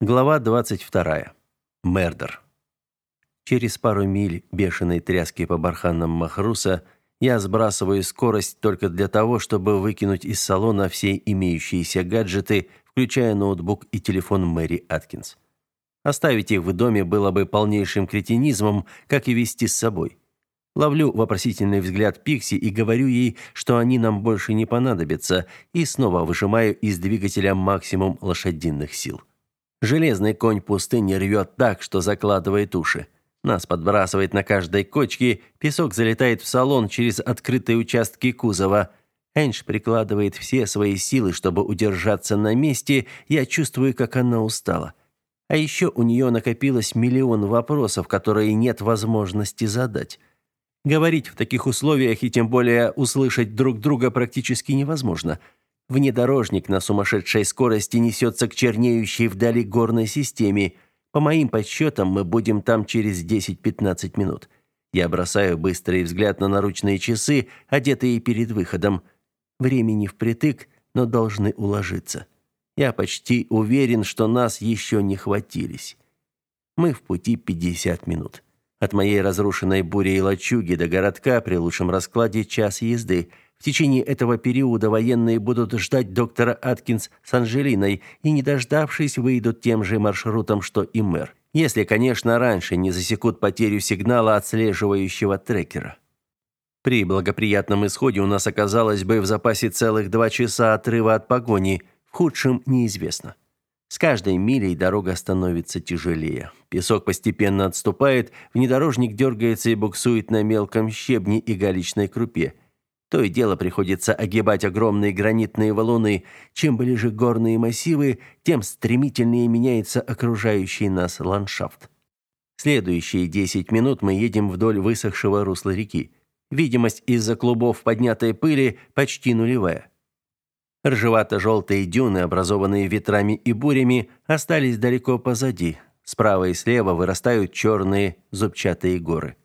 Глава 22. Мердер. Через пару миль бешеной тряски по барханам Махруса я сбрасываю скорость только для того, чтобы выкинуть из салона все имеющиеся гаджеты, включая ноутбук и телефон Мэри Аткинс. Оставить их в доме было бы полнейшим кретинизмом, как и вести с собой. Ловлю вопросительный взгляд Пикси и говорю ей, что они нам больше не понадобятся, и снова выжимаю из двигателя максимум лошадиных сил. Железный конь пустыни рвет так, что закладывает уши. Нас подбрасывает на каждой кочке, песок залетает в салон через открытые участки кузова. Энж прикладывает все свои силы, чтобы удержаться на месте, я чувствую, как она устала. А еще у нее накопилось миллион вопросов, которые нет возможности задать. Говорить в таких условиях и тем более услышать друг друга практически невозможно – Внедорожник на сумасшедшей скорости несется к чернеющей вдали горной системе. По моим подсчетам, мы будем там через 10-15 минут. Я бросаю быстрый взгляд на наручные часы, одетые перед выходом. Времени впритык, но должны уложиться. Я почти уверен, что нас еще не хватились. Мы в пути 50 минут. От моей разрушенной бурей лачуги до городка при лучшем раскладе час езды – в течение этого периода военные будут ждать доктора Аткинс с Анжелиной и, не дождавшись, выйдут тем же маршрутом, что и мэр. Если, конечно, раньше не засекут потерю сигнала отслеживающего трекера. При благоприятном исходе у нас оказалось бы в запасе целых два часа отрыва от погони, в худшем неизвестно. С каждой милей дорога становится тяжелее. Песок постепенно отступает, внедорожник дергается и буксует на мелком щебне и галечной крупе – то и дело приходится огибать огромные гранитные валуны. Чем ближе горные массивы, тем стремительнее меняется окружающий нас ландшафт. Следующие 10 минут мы едем вдоль высохшего русла реки. Видимость из-за клубов поднятой пыли почти нулевая. Ржевато-желтые дюны, образованные ветрами и бурями, остались далеко позади. Справа и слева вырастают черные зубчатые горы.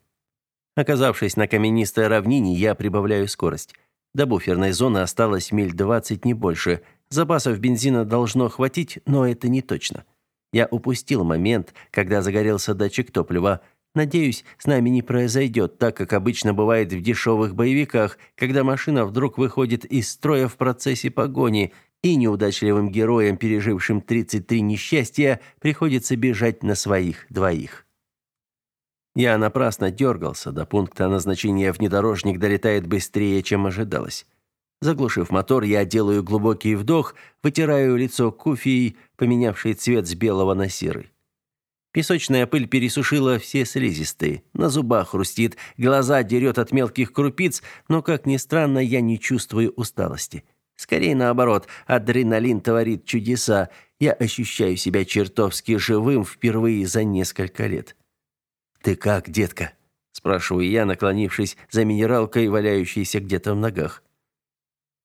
Оказавшись на каменистой равнине, я прибавляю скорость. До буферной зоны осталось миль 20 не больше. Запасов бензина должно хватить, но это не точно. Я упустил момент, когда загорелся датчик топлива. Надеюсь, с нами не произойдет так, как обычно бывает в дешевых боевиках, когда машина вдруг выходит из строя в процессе погони, и неудачливым героям, пережившим 33 несчастья, приходится бежать на своих двоих. Я напрасно дергался, до пункта назначения внедорожник долетает быстрее, чем ожидалось. Заглушив мотор, я делаю глубокий вдох, вытираю лицо куфией, поменявшей цвет с белого на серый. Песочная пыль пересушила все слизистые, на зубах хрустит, глаза дерет от мелких крупиц, но, как ни странно, я не чувствую усталости. Скорее наоборот, адреналин творит чудеса, я ощущаю себя чертовски живым впервые за несколько лет. «Ты как, детка?» – спрашиваю я, наклонившись за минералкой, валяющейся где-то в ногах.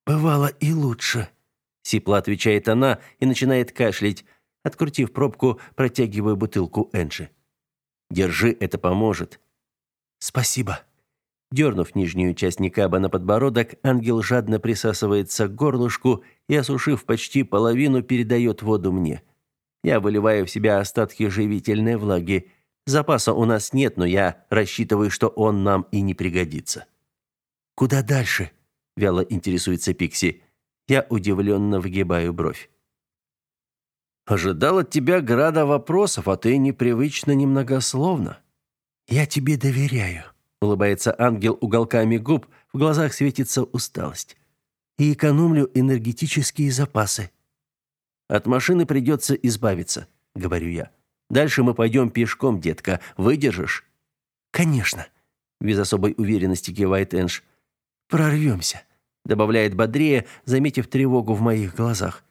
«Бывало и лучше», – сипло отвечает она и начинает кашлять. Открутив пробку, протягиваю бутылку Энджи. «Держи, это поможет». «Спасибо». Дернув нижнюю часть никаба на подбородок, ангел жадно присасывается к горлышку и, осушив почти половину, передает воду мне. Я выливаю в себя остатки живительной влаги. Запаса у нас нет, но я рассчитываю, что он нам и не пригодится. Куда дальше? вяло интересуется Пикси. Я удивленно выгибаю бровь. Ожидал от тебя града вопросов, а ты непривычно немногословно. Я тебе доверяю, улыбается ангел уголками губ, в глазах светится усталость. И экономлю энергетические запасы. От машины придется избавиться, говорю я. Дальше мы пойдем пешком, детка. Выдержишь? Конечно, без особой уверенности кивает Энж. Прорвемся, добавляет бодрее, заметив тревогу в моих глазах.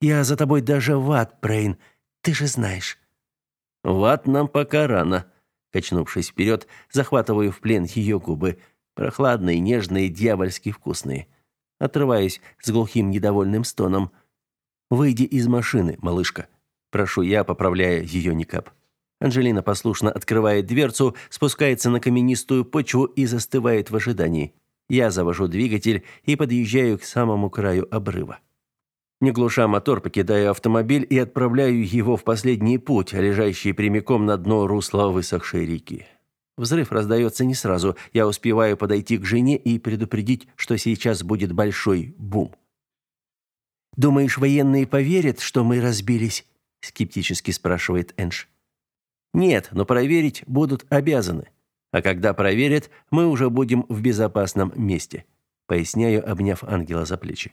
Я за тобой даже в ад, Брейн, ты же знаешь. В ад нам пока рано. Качнувшись вперед, захватываю в плен ее губы, прохладные, нежные, дьявольски вкусные. Отрываюсь с глухим недовольным стоном. Выйди из машины, малышка. Прошу я, поправляя ее никап. Анжелина послушно открывает дверцу, спускается на каменистую почву и застывает в ожидании. Я завожу двигатель и подъезжаю к самому краю обрыва. Не глуша мотор, покидаю автомобиль и отправляю его в последний путь, лежащий прямиком на дно русла высохшей реки. Взрыв раздается не сразу. Я успеваю подойти к жене и предупредить, что сейчас будет большой бум. «Думаешь, военные поверят, что мы разбились?» – скептически спрашивает Энж. «Нет, но проверить будут обязаны. А когда проверят, мы уже будем в безопасном месте», – поясняю, обняв ангела за плечи.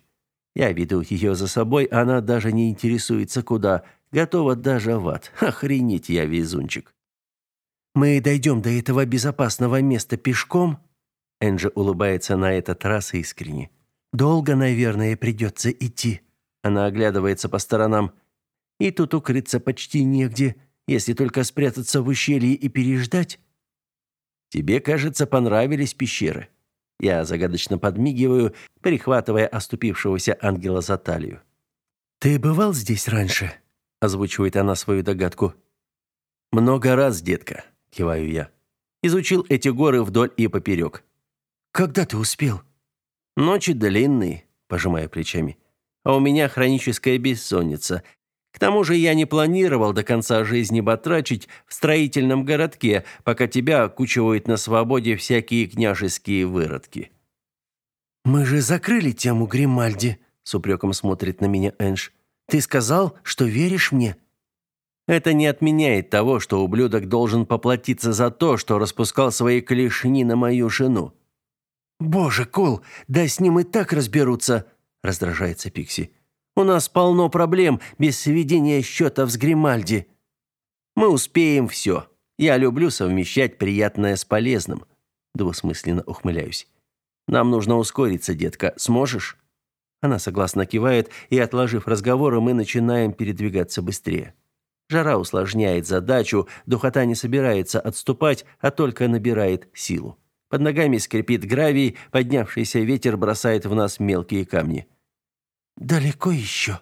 Я веду ее за собой, она даже не интересуется куда, готова даже в ад. Охренеть я везунчик. Мы дойдем до этого безопасного места пешком? Энджи улыбается на этот раз искренне. Долго, наверное, придется идти. Она оглядывается по сторонам. И тут укрыться почти негде, если только спрятаться в ущелье и переждать. Тебе, кажется, понравились пещеры. Я загадочно подмигиваю, перехватывая оступившегося ангела за талию. «Ты бывал здесь раньше?» – озвучивает она свою догадку. «Много раз, детка», – киваю я. «Изучил эти горы вдоль и поперек». «Когда ты успел?» «Ночи длинные», – пожимая плечами. «А у меня хроническая бессонница. К тому же я не планировал до конца жизни батрачить в строительном городке, пока тебя окучивают на свободе всякие княжеские выродки. Мы же закрыли тему Гримальди, с упреком смотрит на меня Энж. Ты сказал, что веришь мне? Это не отменяет того, что ублюдок должен поплатиться за то, что распускал свои клешни на мою жену. Боже, Кол, да с ним и так разберутся, раздражается Пикси. У нас полно проблем без сведения счетов с Гримальди. Мы успеем все. Я люблю совмещать приятное с полезным. Двусмысленно ухмыляюсь. Нам нужно ускориться, детка. Сможешь? Она согласно кивает, и отложив разговоры, мы начинаем передвигаться быстрее. Жара усложняет задачу, духота не собирается отступать, а только набирает силу. Под ногами скрипит гравий, поднявшийся ветер бросает в нас мелкие камни. «Далеко еще?»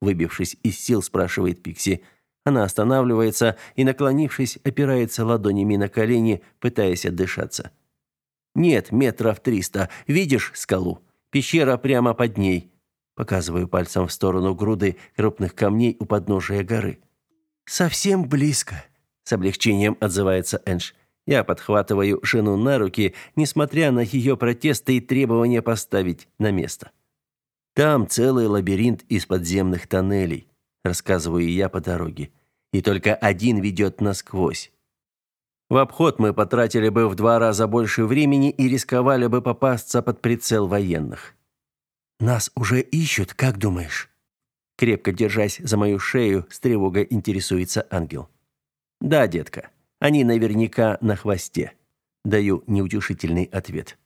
Выбившись из сил, спрашивает Пикси. Она останавливается и, наклонившись, опирается ладонями на колени, пытаясь отдышаться. «Нет, метров триста. Видишь скалу? Пещера прямо под ней». Показываю пальцем в сторону груды крупных камней у подножия горы. «Совсем близко», — с облегчением отзывается Энж. Я подхватываю жену на руки, несмотря на ее протесты и требования поставить на место. Там целый лабиринт из подземных тоннелей, рассказываю я по дороге. И только один ведет насквозь. В обход мы потратили бы в два раза больше времени и рисковали бы попасться под прицел военных. Нас уже ищут, как думаешь? Крепко держась за мою шею, с тревогой интересуется ангел. Да, детка. Они наверняка на хвосте. Даю неутешительный ответ.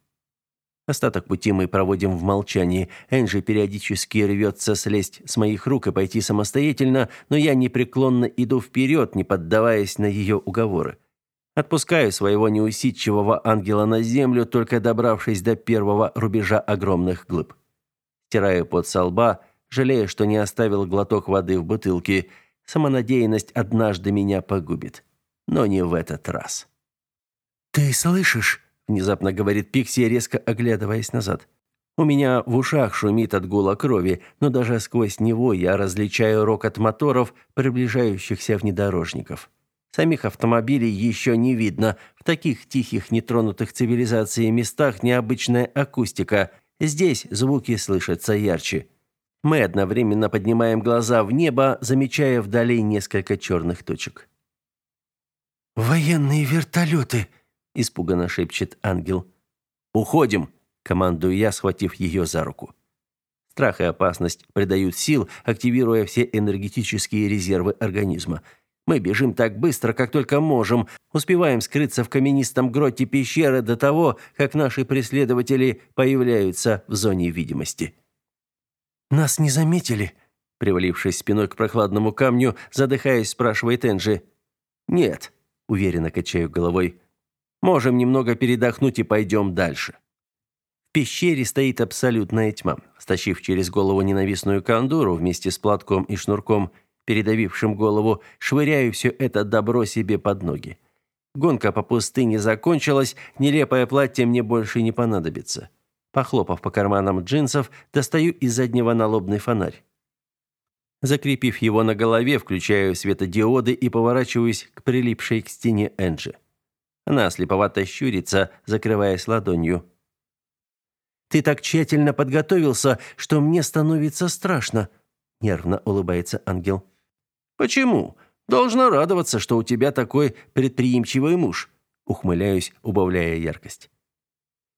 Остаток пути мы проводим в молчании. Энджи периодически рвется слезть с моих рук и пойти самостоятельно, но я непреклонно иду вперед, не поддаваясь на ее уговоры. Отпускаю своего неусидчивого ангела на землю, только добравшись до первого рубежа огромных глыб. Стираю пот со лба, жалея, что не оставил глоток воды в бутылке. Самонадеянность однажды меня погубит. Но не в этот раз. «Ты слышишь?» Внезапно говорит Пикси, резко оглядываясь назад. У меня в ушах шумит от гула крови, но даже сквозь него я различаю рокот моторов приближающихся внедорожников. Самих автомобилей еще не видно. В таких тихих, нетронутых цивилизацией местах необычная акустика. Здесь звуки слышатся ярче. Мы одновременно поднимаем глаза в небо, замечая вдали несколько черных точек. «Военные вертолеты!» Испуганно шепчет ангел. Уходим, командую я, схватив ее за руку. Страх и опасность придают сил, активируя все энергетические резервы организма. Мы бежим так быстро, как только можем, успеваем скрыться в каменистом гроте пещеры до того, как наши преследователи появляются в зоне видимости. Нас не заметили, привалившись спиной к прохладному камню, задыхаясь, спрашивает Энджи. Нет, уверенно качаю головой. Можем немного передохнуть и пойдем дальше. В пещере стоит абсолютная тьма. Стащив через голову ненавистную кандуру вместе с платком и шнурком, передавившим голову, швыряю все это добро себе под ноги. Гонка по пустыне закончилась, нелепое платье мне больше не понадобится. Похлопав по карманам джинсов, достаю из заднего налобный фонарь. Закрепив его на голове, включаю светодиоды и поворачиваюсь к прилипшей к стене Энджи. Она слеповато щурится, закрываясь ладонью. «Ты так тщательно подготовился, что мне становится страшно», — нервно улыбается ангел. «Почему? Должна радоваться, что у тебя такой предприимчивый муж», — ухмыляюсь, убавляя яркость.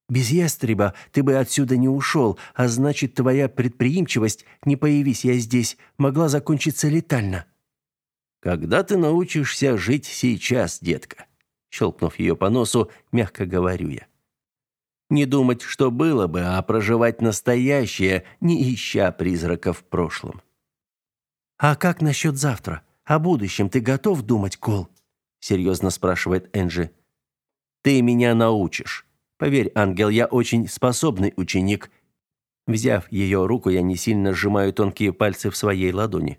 Без ястреба ты бы отсюда не ушел, а значит, твоя предприимчивость, не появись я здесь, могла закончиться летально. Когда ты научишься жить сейчас, детка? Щелкнув ее по носу, мягко говорю я. Не думать, что было бы, а проживать настоящее, не ища призраков в прошлом. А как насчет завтра? О будущем ты готов думать, Кол? серьезно спрашивает Энджи. Ты меня научишь. Поверь, ангел, я очень способный ученик. Взяв ее руку, я не сильно сжимаю тонкие пальцы в своей ладони.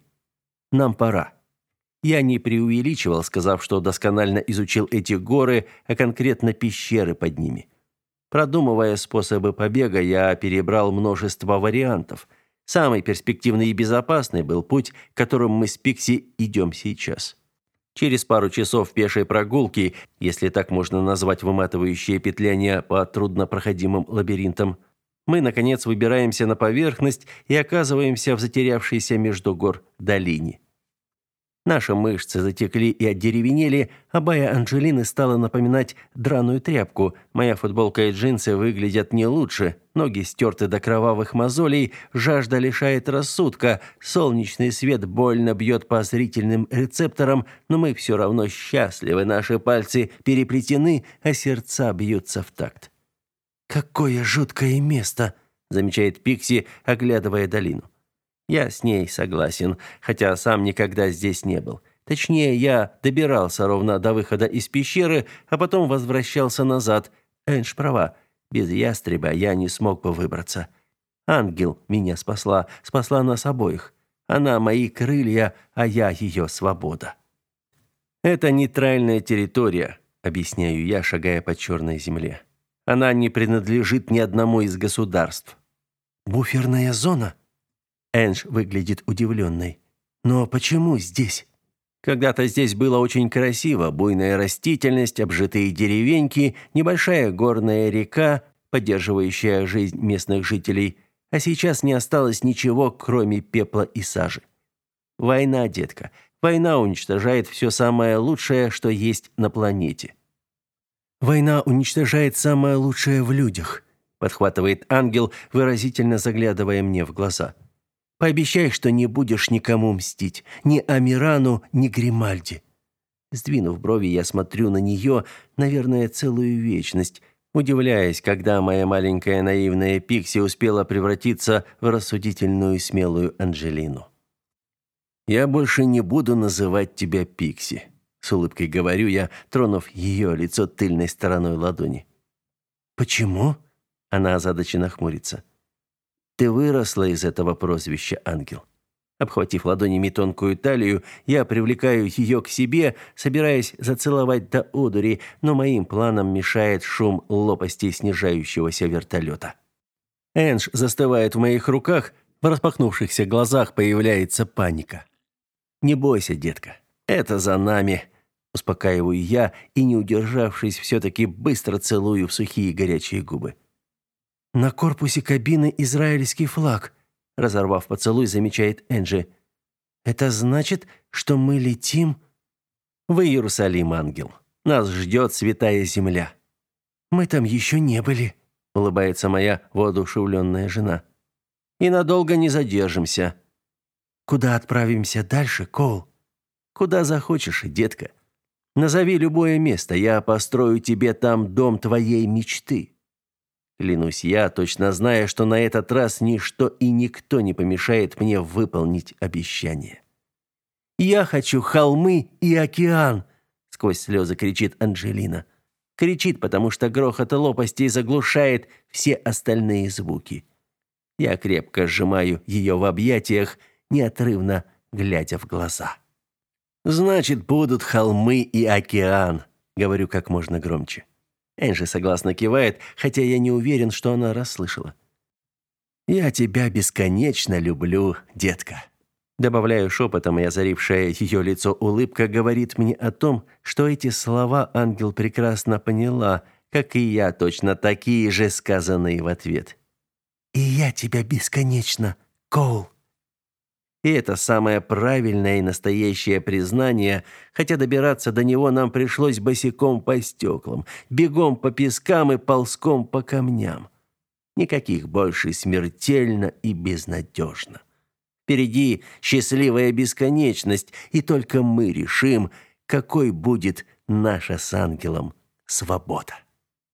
Нам пора. Я не преувеличивал, сказав, что досконально изучил эти горы, а конкретно пещеры под ними. Продумывая способы побега, я перебрал множество вариантов. Самый перспективный и безопасный был путь, которым мы с Пикси идем сейчас. Через пару часов пешей прогулки, если так можно назвать выматывающее петляние по труднопроходимым лабиринтам, мы, наконец, выбираемся на поверхность и оказываемся в затерявшейся между гор долине. Наши мышцы затекли и одеревенели, а бая Анжелины стала напоминать драную тряпку. Моя футболка и джинсы выглядят не лучше. Ноги стерты до кровавых мозолей, жажда лишает рассудка. Солнечный свет больно бьет по зрительным рецепторам, но мы все равно счастливы. Наши пальцы переплетены, а сердца бьются в такт. «Какое жуткое место!» замечает Пикси, оглядывая долину. Я с ней согласен, хотя сам никогда здесь не был. Точнее, я добирался ровно до выхода из пещеры, а потом возвращался назад. Энж права. Без ястреба я не смог бы выбраться. Ангел меня спасла, спасла нас обоих. Она мои крылья, а я ее свобода. Это нейтральная территория, объясняю я, шагая по черной земле. Она не принадлежит ни одному из государств. Буферная зона, Эндж выглядит удивленной. «Но почему здесь?» Когда-то здесь было очень красиво, буйная растительность, обжитые деревеньки, небольшая горная река, поддерживающая жизнь местных жителей, а сейчас не осталось ничего, кроме пепла и сажи. Война, детка. Война уничтожает все самое лучшее, что есть на планете. Война уничтожает самое лучшее в людях, подхватывает ангел, выразительно заглядывая мне в глаза. Пообещай, что не будешь никому мстить, ни Амирану, ни Гримальди. Сдвинув брови, я смотрю на нее, наверное, целую вечность, удивляясь, когда моя маленькая наивная Пикси успела превратиться в рассудительную смелую Анжелину. Я больше не буду называть тебя Пикси, с улыбкой говорю я, тронув ее лицо тыльной стороной ладони. Почему? Она озадаченно хмурится. Ты выросла из этого прозвища, ангел. Обхватив ладонями тонкую талию, я привлекаю ее к себе, собираясь зацеловать до одури, но моим планам мешает шум лопастей снижающегося вертолета. Энж застывает в моих руках, в распахнувшихся глазах появляется паника. «Не бойся, детка, это за нами», — успокаиваю я и, не удержавшись, все-таки быстро целую в сухие горячие губы. На корпусе кабины израильский флаг, разорвав поцелуй, замечает Энджи. Это значит, что мы летим в Иерусалим, ангел. Нас ждет святая земля. Мы там еще не были, улыбается моя воодушевленная жена. И надолго не задержимся. Куда отправимся дальше, Кол? Куда захочешь, детка. Назови любое место, я построю тебе там дом твоей мечты. Клянусь я, точно зная, что на этот раз ничто и никто не помешает мне выполнить обещание. «Я хочу холмы и океан!» — сквозь слезы кричит Анжелина. Кричит, потому что грохот лопастей заглушает все остальные звуки. Я крепко сжимаю ее в объятиях, неотрывно глядя в глаза. «Значит, будут холмы и океан», — говорю как можно громче. Энджи согласно кивает, хотя я не уверен, что она расслышала. «Я тебя бесконечно люблю, детка». Добавляю шепотом, и озарившая ее лицо улыбка говорит мне о том, что эти слова ангел прекрасно поняла, как и я, точно такие же сказанные в ответ. «И я тебя бесконечно, Коул». И это самое правильное и настоящее признание, хотя добираться до него нам пришлось босиком по стеклам, бегом по пескам и ползком по камням. Никаких больше смертельно и безнадежно. Впереди счастливая бесконечность, и только мы решим, какой будет наша с ангелом свобода.